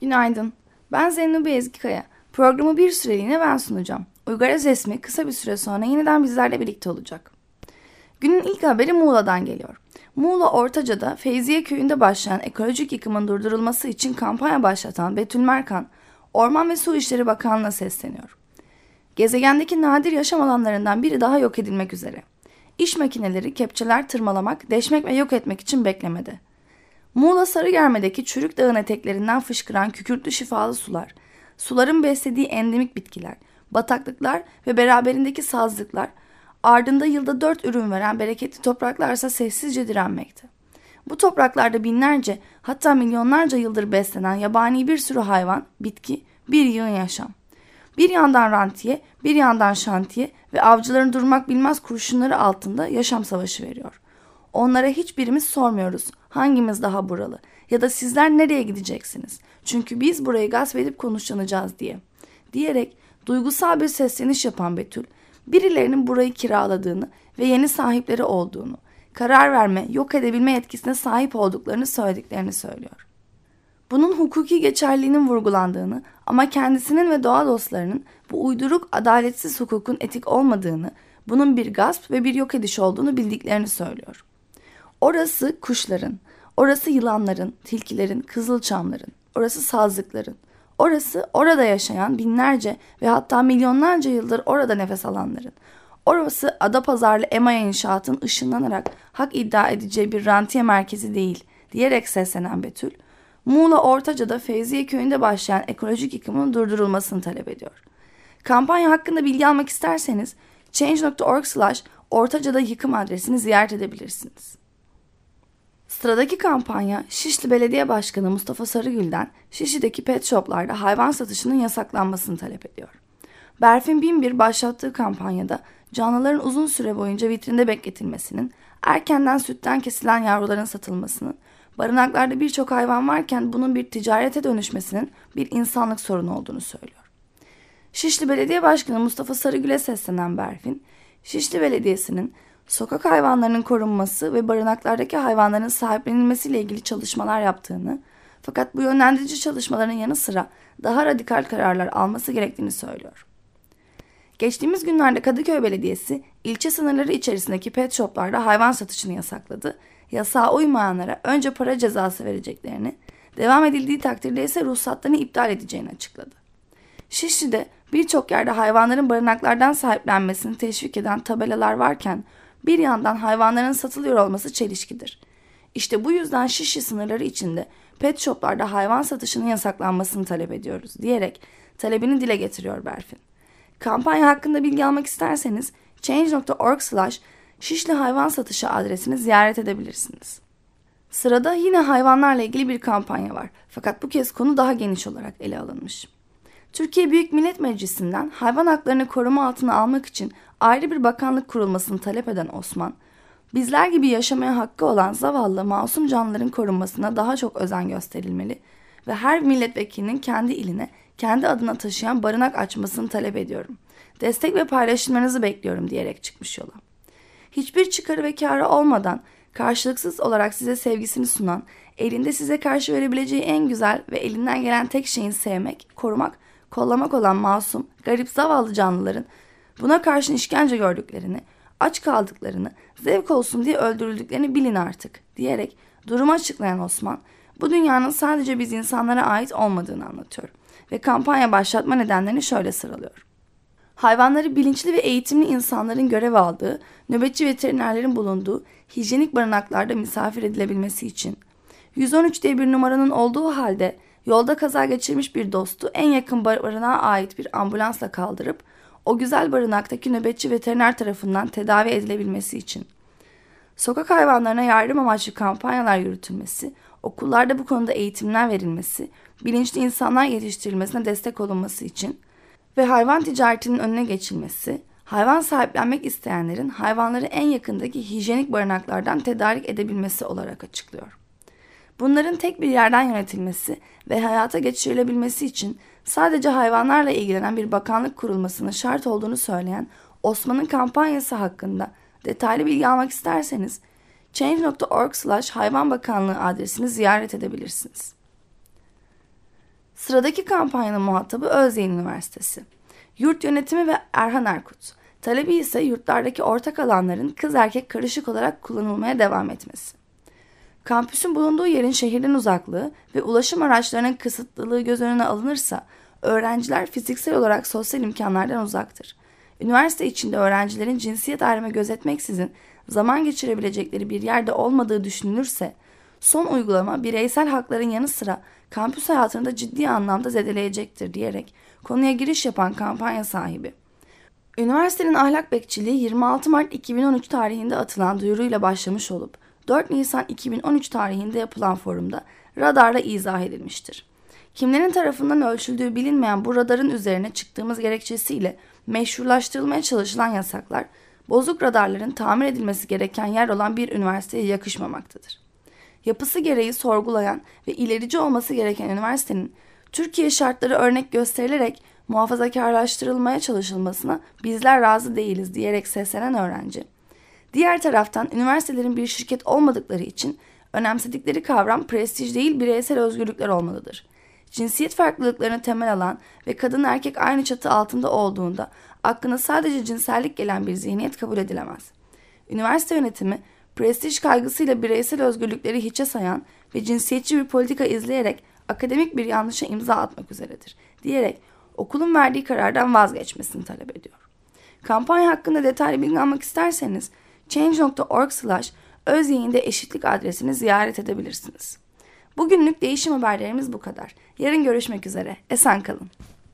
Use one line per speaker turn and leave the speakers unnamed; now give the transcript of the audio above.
Günaydın. Ben Zeynep Ezgikaya. Programı bir süreliğine ben sunacağım. Uygar Özesmi kısa bir süre sonra yeniden bizlerle birlikte olacak. Günün ilk haberi Muğla'dan geliyor. Muğla Ortaca'da Feyziye Köyü'nde başlayan ekolojik yıkımın durdurulması için kampanya başlatan Betül Merkan, Orman ve Su İşleri Bakanlığı'na sesleniyor. Gezegendeki nadir yaşam alanlarından biri daha yok edilmek üzere. İş makineleri kepçeler tırmalamak, deşmek ve yok etmek için beklemedi. Muğla Sarıgerme'deki Çürük Dağı'nın eteklerinden fışkıran kükürtlü şifalı sular, suların beslediği endemik bitkiler, bataklıklar ve beraberindeki sazlıklar, ardında yılda dört ürün veren bereketli topraklarsa sessizce direnmekte. Bu topraklarda binlerce hatta milyonlarca yıldır beslenen yabani bir sürü hayvan, bitki, bir yığın yaşam. Bir yandan rantiye, bir yandan şantiye ve avcıların durmak bilmez kurşunları altında yaşam savaşı veriyor. Onlara hiçbirimiz sormuyoruz hangimiz daha buralı ya da sizler nereye gideceksiniz? Çünkü biz burayı gasp edip konuşlanacağız diye. Diyerek duygusal bir sesleniş yapan Betül, birilerinin burayı kiraladığını ve yeni sahipleri olduğunu, karar verme, yok edebilme yetkisine sahip olduklarını söylediklerini söylüyor. Bunun hukuki geçerliliğinin vurgulandığını ama kendisinin ve doğa dostlarının bu uyduruk adaletsiz hukukun etik olmadığını, bunun bir gasp ve bir yok ediş olduğunu bildiklerini söylüyor. Orası kuşların, orası yılanların, tilkilerin, kızılçamların, orası sazlıkların, orası orada yaşayan binlerce ve hatta milyonlarca yıldır orada nefes alanların, orası Adapazarlı Emaya inşaatın ışınlanarak hak iddia edeceği bir rantiye merkezi değil diyerek seslenen Betül, Muğla Ortaca'da Feyziye Köyü'nde başlayan ekolojik yıkımın durdurulmasını talep ediyor. Kampanya hakkında bilgi almak isterseniz change.org slash ortacada yıkım adresini ziyaret edebilirsiniz. Sıradaki kampanya Şişli Belediye Başkanı Mustafa Sarıgül'den Şişli'deki pet shoplarda hayvan satışının yasaklanmasını talep ediyor. Berfin Binbir başlattığı kampanyada canlıların uzun süre boyunca vitrinde bekletilmesinin, erkenden sütten kesilen yavruların satılmasının, barınaklarda birçok hayvan varken bunun bir ticarete dönüşmesinin bir insanlık sorunu olduğunu söylüyor. Şişli Belediye Başkanı Mustafa Sarıgül'e seslenen Berfin, Şişli Belediyesi'nin sokak hayvanlarının korunması ve barınaklardaki hayvanların sahiplenilmesiyle ilgili çalışmalar yaptığını, fakat bu yönlendirici çalışmaların yanı sıra daha radikal kararlar alması gerektiğini söylüyor. Geçtiğimiz günlerde Kadıköy Belediyesi ilçe sınırları içerisindeki pet shoplarda hayvan satışını yasakladı. Yasağa uymayanlara önce para cezası vereceklerini, devam edildiği takdirde ise ruhsatlarını iptal edeceğini açıkladı. Şişli'de birçok yerde hayvanların barınaklardan sahiplenmesini teşvik eden tabelalar varken bir yandan hayvanların satılıyor olması çelişkidir. İşte bu yüzden Şişli sınırları içinde pet shoplarda hayvan satışının yasaklanmasını talep ediyoruz diyerek talebini dile getiriyor Berfin. Kampanya hakkında bilgi almak isterseniz change.org slash Şişli hayvan satışı adresini ziyaret edebilirsiniz. Sırada yine hayvanlarla ilgili bir kampanya var. Fakat bu kez konu daha geniş olarak ele alınmış. Türkiye Büyük Millet Meclisi'nden hayvan haklarını koruma altına almak için ayrı bir bakanlık kurulmasını talep eden Osman, bizler gibi yaşamaya hakkı olan zavallı masum canlıların korunmasına daha çok özen gösterilmeli ve her milletvekilinin kendi iline, kendi adına taşıyan barınak açmasını talep ediyorum. Destek ve paylaşımlarınızı bekliyorum diyerek çıkmış yola. Hiçbir çıkarı ve karı olmadan karşılıksız olarak size sevgisini sunan, elinde size karşı verebileceği en güzel ve elinden gelen tek şeyin sevmek, korumak, kollamak olan masum, garip zavallı canlıların buna karşın işkence gördüklerini, aç kaldıklarını, zevk olsun diye öldürüldüklerini bilin artık diyerek durumu açıklayan Osman, bu dünyanın sadece biz insanlara ait olmadığını anlatıyor ve kampanya başlatma nedenlerini şöyle sıralıyor. Hayvanları bilinçli ve eğitimli insanların görev aldığı, nöbetçi veterinerlerin bulunduğu hijyenik barınaklarda misafir edilebilmesi için, 113 diye bir numaranın olduğu halde yolda kaza geçirmiş bir dostu en yakın barınağa ait bir ambulansla kaldırıp o güzel barınaktaki nöbetçi veteriner tarafından tedavi edilebilmesi için. Sokak hayvanlarına yardım amaçlı kampanyalar yürütülmesi, okullarda bu konuda eğitimler verilmesi, bilinçli insanlar yetiştirilmesine destek olunması için ve hayvan ticaretinin önüne geçilmesi, hayvan sahiplenmek isteyenlerin hayvanları en yakındaki hijyenik barınaklardan tedarik edebilmesi olarak açıklıyor. Bunların tek bir yerden yönetilmesi ve hayata geçirilebilmesi için sadece hayvanlarla ilgilenen bir bakanlık kurulmasının şart olduğunu söyleyen Osman'ın kampanyası hakkında detaylı bilgi almak isterseniz change.org slash hayvan bakanlığı adresini ziyaret edebilirsiniz. Sıradaki kampanyanın muhatabı Özyeğin Üniversitesi. Yurt yönetimi ve Erhan Erkut. Talebi ise yurtlardaki ortak alanların kız erkek karışık olarak kullanılmaya devam etmesi. Kampüsün bulunduğu yerin şehirden uzaklığı ve ulaşım araçlarının kısıtlılığı göz önüne alınırsa öğrenciler fiziksel olarak sosyal imkanlardan uzaktır. Üniversite içinde öğrencilerin cinsiyet ayrımı gözetmeksizin zaman geçirebilecekleri bir yerde olmadığı düşünülürse son uygulama bireysel hakların yanı sıra kampüs hayatını da ciddi anlamda zedeleyecektir diyerek konuya giriş yapan kampanya sahibi. Üniversitenin ahlak bekçiliği 26 Mart 2013 tarihinde atılan duyuruyla başlamış olup 4 Nisan 2013 tarihinde yapılan forumda radarla izah edilmiştir. Kimlerin tarafından ölçüldüğü bilinmeyen bu radarın üzerine çıktığımız gerekçesiyle meşrulaştırılmaya çalışılan yasaklar, bozuk radarların tamir edilmesi gereken yer olan bir üniversiteye yakışmamaktadır. Yapısı gereği sorgulayan ve ilerici olması gereken üniversitenin Türkiye şartları örnek gösterilerek muhafazakarlaştırılmaya çalışılmasına bizler razı değiliz diyerek seslenen öğrenci. Diğer taraftan üniversitelerin bir şirket olmadıkları için önemsedikleri kavram prestij değil bireysel özgürlükler olmalıdır. Cinsiyet farklılıklarını temel alan ve kadın erkek aynı çatı altında olduğunda aklına sadece cinsellik gelen bir zihniyet kabul edilemez. Üniversite yönetimi prestij kaygısıyla bireysel özgürlükleri hiçe sayan ve cinsiyetçi bir politika izleyerek akademik bir yanlışa imza atmak üzeredir diyerek okulun verdiği karardan vazgeçmesini talep ediyor. Kampanya hakkında detaylı bilgi almak isterseniz change.org slash özyayında eşitlik adresini ziyaret edebilirsiniz. Bugünlük değişim haberlerimiz bu kadar. Yarın görüşmek üzere. Esen kalın.